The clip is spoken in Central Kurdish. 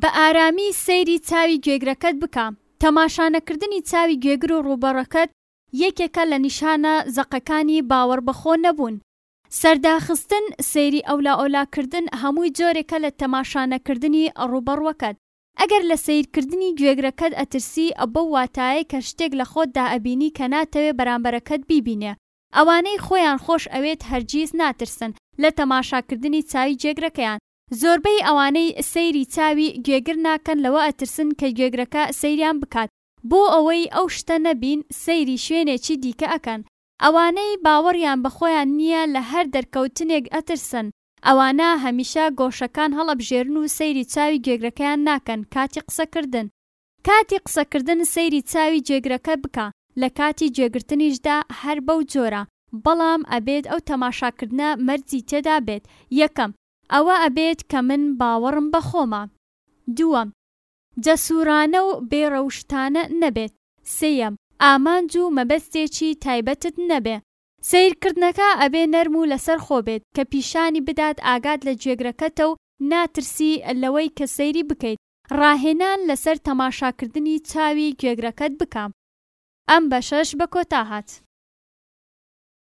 بە ئارامی سەیری چاوی گوێگرەکەت بکە. تەماشانەکردنی چاوی گوێگر و ڕووبەڕەکەت یەکێکە لە نیشانە زەقەکانی باوەڕبەخۆ نەبوون. سەرداخستن، سەیری ئەولاۆلاکردن هەمووی جۆرێکە لە تەماشانەکردنی ڕووبەڕوەکەت. ئەگەر لە سەیرکردنی گوێگرەکەت ئەترسی، بەو واتایەی کە شتێک لە خۆتدا ئەبینی کە ناتەوێ بەرامبەرەکەت بیبینێ. ئەوانەی خۆیان خۆش ئەوێت هەرگیز ناترسن لە تەماشاکردنی چاوی گوێگرەکەیان. زۆربەی ئەوانەی سەیری چاوی گوێگر ناکەن لەوە ئەترسن کە گوێگرەکە سەیریان بکات بۆ ئەوەی ئەو شتە نەبین سەیری شوێنێکی دیکە ئەکەن ئەوانەی باوەڕیان بە خۆیان نییە لە هەر دەرکەوتنێک ئەترسن ئەوانە هەمیشە گۆشەکان هەڵەبژێرن و سەیری چاوی گوێگرەکەیان ناکەن کاتی قسەکردن کاتی قسەکردن سەیری چاوی جێگرەکە بکە لە کاتی جێگرتنیشدا هەر بەو جۆرە بەڵام ئەبێت ئەو تەماشاکردنە مەرجی تێدا بێت یەکەم ئەوە ئەبێت کە من باوەڕم بە خۆمە دووەم جەسورانە و بێ ڕەوشتانە نەبێت سێیەم ئامانج و مەبەستێکی تایبەتت نەبێ. سەیرکردنەکە ئەبێ نەرم و لەسەر خۆ بێت کە پیشانی بدات ئاگات لە جێگرەکەتە و ناترسی لەوەی کە سەیری بکەیت ڕاهێنان لەسەر تەماشاکردنی چاوی گوێگرەکەت بکە. ئەم بەشەش بە کۆتا هات.